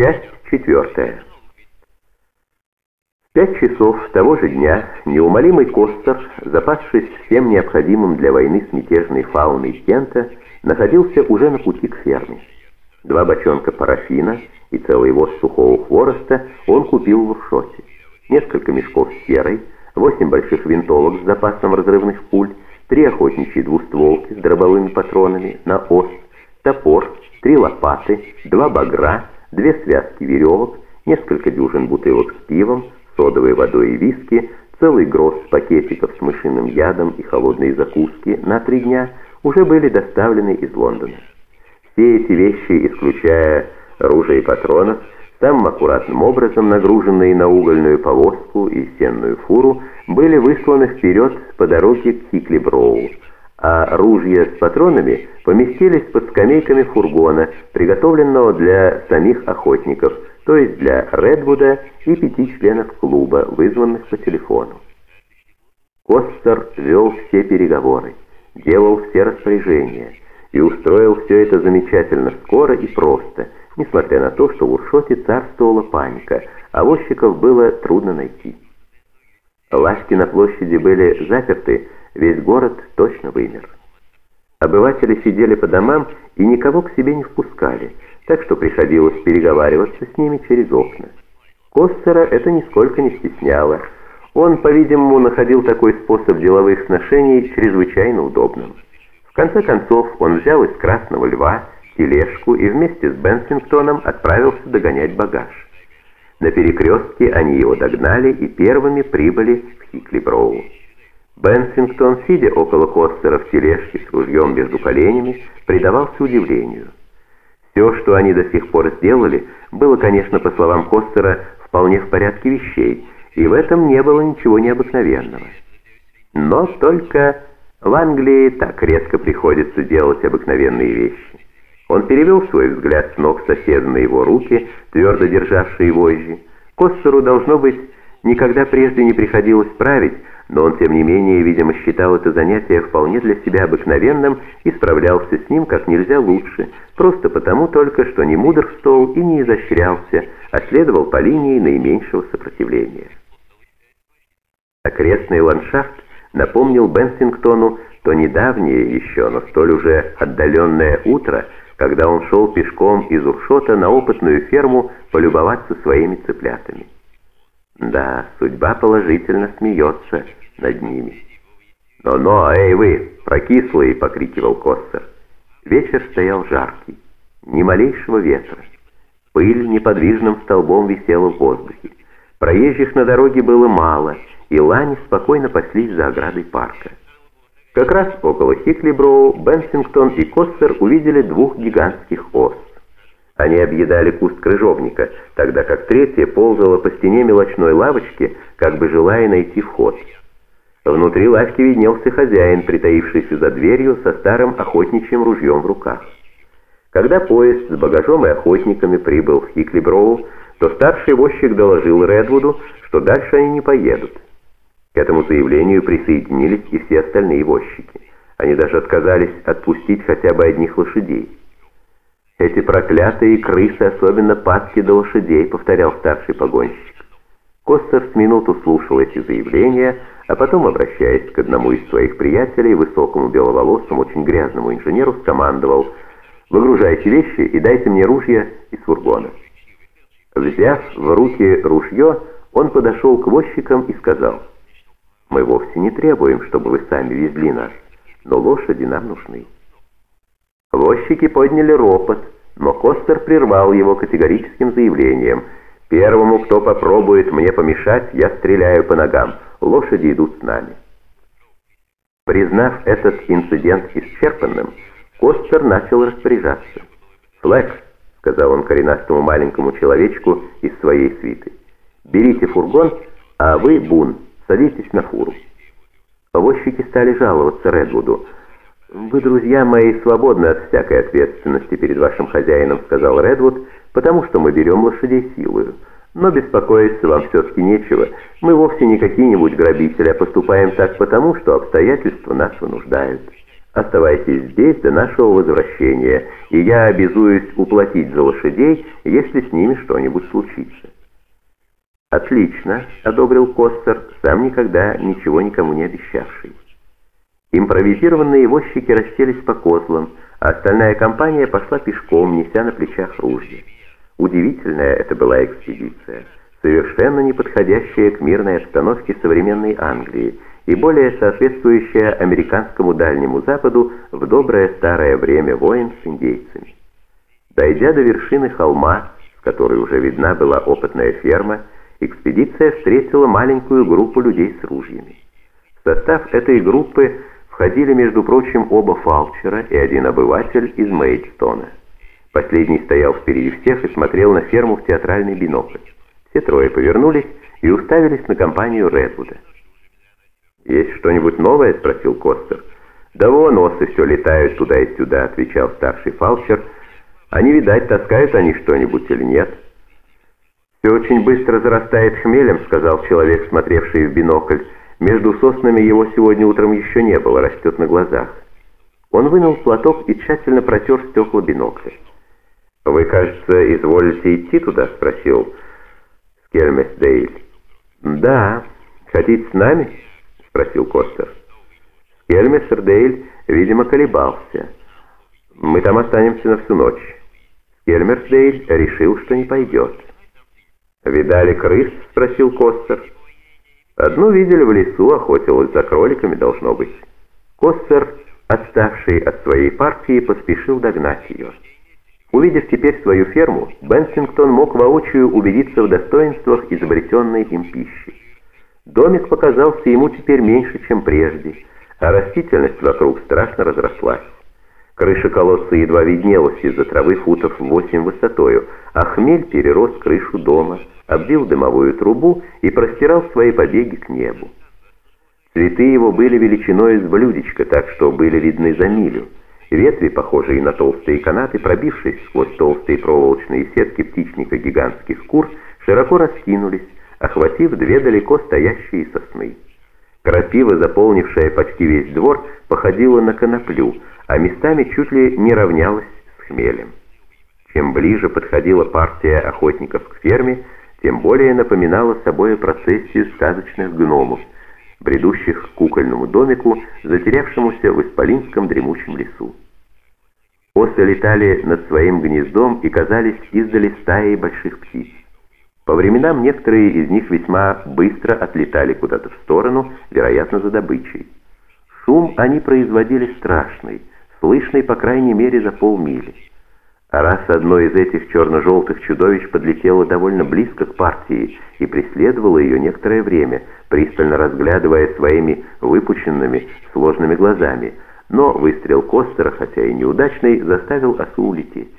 Часть четвертая. В пять часов того же дня неумолимый Костер, запасшись всем необходимым для войны с мятежной фауной Кента, находился уже на пути к ферме. Два бочонка парафина и целый воз сухого хвороста он купил в Уршоте. Несколько мешков серой, восемь больших винтовок с запасом разрывных пуль, три охотничьи двустволки с дробовыми патронами на ос, топор, три лопаты, два багра — две связки веревок, несколько дюжин бутылок с пивом, содовой водой и виски, целый гроз пакетиков с мышиным ядом и холодные закуски на три дня уже были доставлены из Лондона. Все эти вещи, исключая оружие и патронов, самым аккуратным образом нагруженные на угольную повозку и сенную фуру, были высланы вперед по дороге к Хиклиброу, а ружья с патронами поместились под скамейками фургона, приготовленного для самих охотников, то есть для Редвуда и пяти членов клуба, вызванных по телефону. Костер вел все переговоры, делал все распоряжения и устроил все это замечательно скоро и просто, несмотря на то, что в Уршоте царствовала паника, а возчиков было трудно найти. Лавки на площади были заперты, весь город точно вымер. Обыватели сидели по домам и никого к себе не впускали, так что приходилось переговариваться с ними через окна. Коссера это нисколько не стесняло. Он, по-видимому, находил такой способ деловых сношений чрезвычайно удобным. В конце концов, он взял из Красного Льва тележку и вместе с Бенсингтоном отправился догонять багаж. На перекрестке они его догнали и первыми прибыли в Хикли-Броу. Бенсингтон, сидя около Костера в тележке с ружьем между коленями, предавался удивлению. Все, что они до сих пор сделали, было, конечно, по словам Костера, вполне в порядке вещей, и в этом не было ничего необыкновенного. Но только в Англии так редко приходится делать обыкновенные вещи. Он перевел свой взгляд с ног соседа на его руки, твердо державшие вожжи. Костеру, должно быть, никогда прежде не приходилось править, но он, тем не менее, видимо, считал это занятие вполне для себя обыкновенным и справлялся с ним как нельзя лучше, просто потому только, что не мудрствовал и не изощрялся, а следовал по линии наименьшего сопротивления. Окрестный ландшафт напомнил Бенсингтону то недавнее еще, но столь уже отдаленное утро, когда он шел пешком из Уршота на опытную ферму полюбоваться своими цыплятами. Да, судьба положительно смеется над ними. «Но-но, эй вы, прокислые!» — покрикивал Коссер. Вечер стоял жаркий, ни малейшего ветра. Пыль неподвижным столбом висела в воздухе. Проезжих на дороге было мало, и лани спокойно паслись за оградой парка. Как раз около Хиклиброу Бенсингтон и Коссер увидели двух гигантских ос. Они объедали куст крыжовника, тогда как третья ползала по стене мелочной лавочки, как бы желая найти вход. Внутри лавки виднелся хозяин, притаившийся за дверью со старым охотничьим ружьем в руках. Когда поезд с багажом и охотниками прибыл в Хиклиброу, то старший возчик доложил Редвуду, что дальше они не поедут. К этому заявлению присоединились и все остальные возчики. Они даже отказались отпустить хотя бы одних лошадей. «Эти проклятые крысы особенно падки до лошадей», — повторял старший погонщик. Костер с минуту слушал эти заявления, а потом, обращаясь к одному из своих приятелей, высокому беловолосому, очень грязному инженеру, скомандовал «Выгружайте вещи и дайте мне ружья из фургона». Взяв в руки ружье, он подошел к возчикам и сказал «Мы вовсе не требуем, чтобы вы сами везли нас, но лошади нам нужны». Возчики подняли ропот, но Костер прервал его категорическим заявлением. «Первому, кто попробует мне помешать, я стреляю по ногам. Лошади идут с нами». Признав этот инцидент исчерпанным, Костер начал распоряжаться. «Флэк», — сказал он коренастому маленькому человечку из своей свиты, — «берите фургон, а вы, Бун, садитесь на фуру». Возчики стали жаловаться Редвуду — «Вы, друзья мои, свободны от всякой ответственности перед вашим хозяином», — сказал Редвуд, «потому что мы берем лошадей силою. Но беспокоиться вам все-таки нечего. Мы вовсе не какие-нибудь грабители, а поступаем так потому, что обстоятельства нас вынуждают. Оставайтесь здесь до нашего возвращения, и я обязуюсь уплатить за лошадей, если с ними что-нибудь случится». «Отлично», — одобрил Костер, сам никогда ничего никому не обещавший. Импровизированные возчики расселись по козлам, а остальная компания пошла пешком, неся на плечах ружья. Удивительная это была экспедиция, совершенно не подходящая к мирной обстановке современной Англии и более соответствующая американскому Дальнему Западу в доброе старое время войн с индейцами. Дойдя до вершины холма, с которой уже видна была опытная ферма, экспедиция встретила маленькую группу людей с ружьями. В состав этой группы входили, между прочим, оба фалчера и один обыватель из Мейдстона. Последний стоял впереди всех и смотрел на ферму в театральный бинокль. Все трое повернулись и уставились на компанию Редвуда. «Есть что-нибудь новое?» — спросил Костер. «Да вон осы все летают туда и сюда», — отвечал старший фалчер. «Они, видать, таскают они что-нибудь или нет?» «Все очень быстро зарастает хмелем», — сказал человек, смотревший в бинокль. Между соснами его сегодня утром еще не было, растет на глазах. Он вынул платок и тщательно протер стекла бинокля. «Вы, кажется, изволите идти туда?» — спросил Скельмесдейль. «Да. Хотите с нами?» — спросил Костер. Скельмесдейль, видимо, колебался. «Мы там останемся на всю ночь». Скельмерсдейль решил, что не пойдет. «Видали крыс?» — спросил Костер. Одну видели в лесу, охотилась за кроликами, должно быть. Костер, отставший от своей партии, поспешил догнать ее. Увидев теперь свою ферму, Бенсингтон мог воочию убедиться в достоинствах изобретенной им пищи. Домик показался ему теперь меньше, чем прежде, а растительность вокруг страшно разрослась. Крыша колодца едва виднелась из-за травы футов восемь высотою, а хмель перерос крышу дома – обвил дымовую трубу и простирал свои побеги к небу. Цветы его были величиной с блюдечко, так что были видны за милю. Ветви, похожие на толстые канаты, пробившись сквозь толстые проволочные сетки птичника гигантских кур, широко раскинулись, охватив две далеко стоящие сосны. Крапива, заполнившая почти весь двор, походила на коноплю, а местами чуть ли не равнялась с хмелем. Чем ближе подходила партия охотников к ферме, тем более напоминала собой процессию сказочных гномов, бредущих к кукольному домику, затерявшемуся в исполинском дремучем лесу. Осы летали над своим гнездом и казались издали стаей больших птиц. По временам некоторые из них весьма быстро отлетали куда-то в сторону, вероятно, за добычей. Шум они производили страшный, слышный по крайней мере за полмили. А раз одно из этих черно-желтых чудовищ подлетело довольно близко к партии и преследовало ее некоторое время, пристально разглядывая своими выпученными, сложными глазами, но выстрел Костера, хотя и неудачный, заставил осу улететь.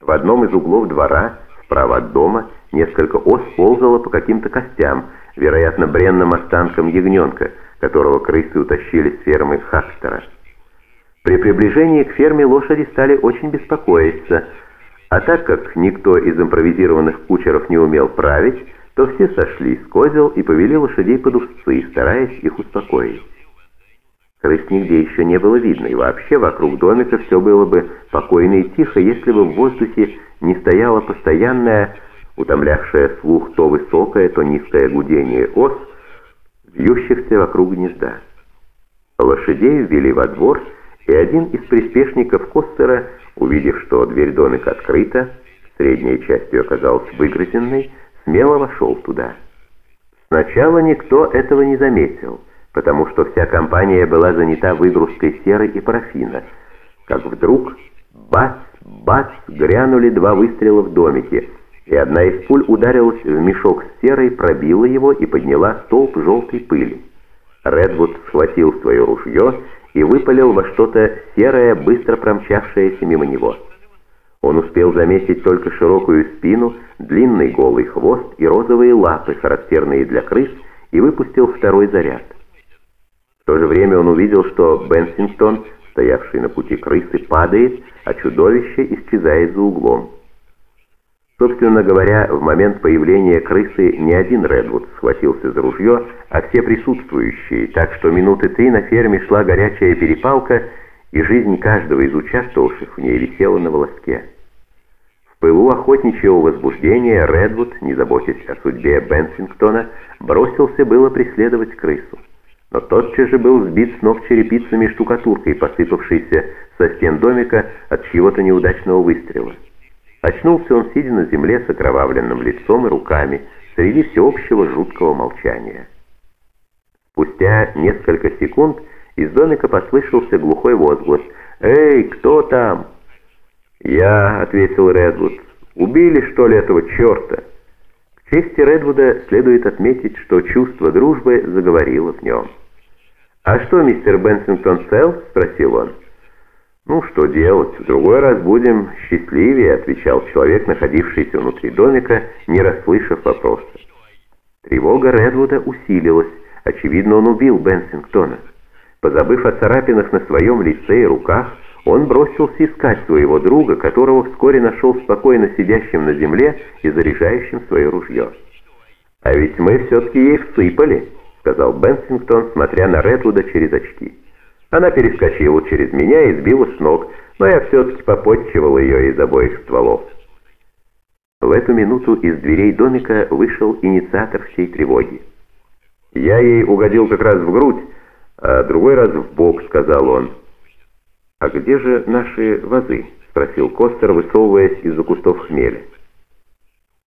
В одном из углов двора, справа от дома, несколько ос ползало по каким-то костям, вероятно, бренным останкам ягненка, которого крысы утащили с фермы Хакстера. При приближении к ферме лошади стали очень беспокоиться, а так как никто из импровизированных кучеров не умел править, то все сошли с козел и повели лошадей под узцы, стараясь их успокоить. Крыс нигде еще не было видно, и вообще вокруг домика все было бы спокойно и тихо, если бы в воздухе не стояло постоянное, утомлявшее слух то высокое, то низкое гудение ос, вьющихся вокруг гнезда. Лошадей ввели во двор, и один из приспешников Костера, увидев, что дверь домика открыта, средняя часть ее оказалась выгрызенной, смело вошел туда. Сначала никто этого не заметил, потому что вся компания была занята выгрузкой серы и парафина, как вдруг бац-бац грянули два выстрела в домике, и одна из пуль ударилась в мешок с серой, пробила его и подняла столб желтой пыли. Редвуд схватил свое ружье и выпалил во что-то серое, быстро промчавшееся мимо него. Он успел заметить только широкую спину, длинный голый хвост и розовые лапы, характерные для крыс, и выпустил второй заряд. В то же время он увидел, что Бенсингтон, стоявший на пути крысы, падает, а чудовище исчезает за углом. Собственно говоря, в момент появления крысы не один Редвуд схватился за ружье, а все присутствующие, так что минуты три на ферме шла горячая перепалка, и жизнь каждого из участвовавших в ней висела на волоске. В пылу охотничьего возбуждения Редвуд, не заботясь о судьбе Бенсингтона, бросился было преследовать крысу. Но тотчас же был сбит с ног черепицами штукатуркой, посыпавшейся со стен домика от чьего-то неудачного выстрела. Очнулся он, сидя на земле с окровавленным лицом и руками, среди всеобщего жуткого молчания. Спустя несколько секунд из домика послышался глухой возглас. «Эй, кто там?» «Я», — ответил Редвуд. «Убили, что ли, этого черта?» К чести Редвуда следует отметить, что чувство дружбы заговорило в нем. «А что, мистер Бенсингтон цел?» — спросил он. «Ну, что делать, в другой раз будем счастливее», — отвечал человек, находившийся внутри домика, не расслышав вопроса. Тревога Редвуда усилилась. Очевидно, он убил Бенсингтона. Позабыв о царапинах на своем лице и руках, он бросился искать своего друга, которого вскоре нашел спокойно сидящим на земле и заряжающим свое ружье. «А ведь мы все-таки ей всыпали», — сказал Бенсингтон, смотря на Редвуда через очки. Она перескочила через меня и сбила с ног, но я все-таки попотчевал ее из обоих стволов. В эту минуту из дверей домика вышел инициатор всей тревоги. «Я ей угодил как раз в грудь, а другой раз в бок», — сказал он. «А где же наши вазы?» — спросил Костер, высовываясь из-за кустов хмеля.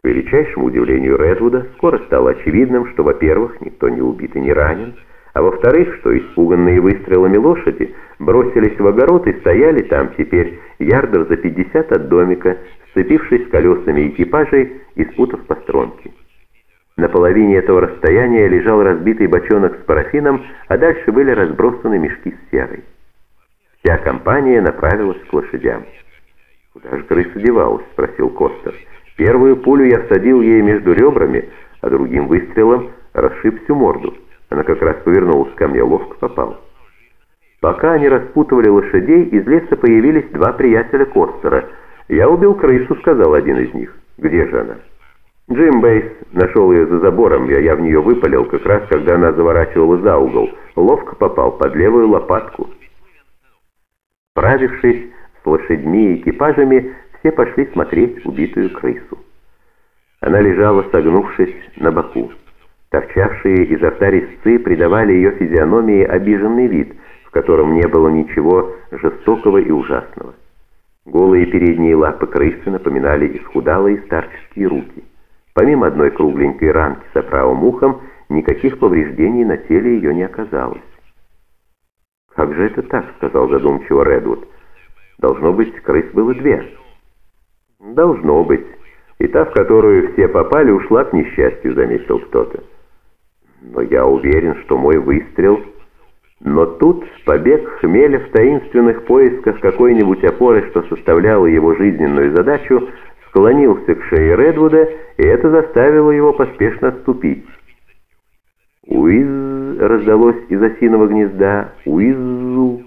К величайшему удивлению Редвуда скоро стало очевидным, что, во-первых, никто не убит и не ранен, а во-вторых, что испуганные выстрелами лошади бросились в огород и стояли там теперь ярдов за 50 от домика, сцепившись с колесами экипажей и спутав постромки. На половине этого расстояния лежал разбитый бочонок с парафином, а дальше были разбросаны мешки с серой. Вся компания направилась к лошадям. «Куда же крыса девалась?» — спросил Костер. «Первую пулю я всадил ей между ребрами, а другим выстрелом расшиб всю морду». Она как раз повернулась ко мне, ловко попал. Пока они распутывали лошадей, из леса появились два приятеля Костера. «Я убил крысу», — сказал один из них. «Где же она?» Джим Бейс нашел ее за забором, я, я в нее выпалил, как раз когда она заворачивала за угол. Ловко попал под левую лопатку. Правившись с лошадьми и экипажами, все пошли смотреть убитую крысу. Она лежала, согнувшись на боку. Торчавшие изо рта резцы придавали ее физиономии обиженный вид, в котором не было ничего жестокого и ужасного. Голые передние лапы крысы напоминали исхудалые старческие руки. Помимо одной кругленькой ранки с правым ухом, никаких повреждений на теле ее не оказалось. «Как же это так?» — сказал задумчиво Редвуд. «Должно быть, крыс было две». «Должно быть. И та, в которую все попали, ушла к несчастью», — заметил кто-то но я уверен, что мой выстрел... Но тут побег Хмеля в таинственных поисках какой-нибудь опоры, что составляло его жизненную задачу, склонился к шее Редвуда, и это заставило его поспешно отступить. «Уиз!» — раздалось из осиного гнезда. «Уизу!»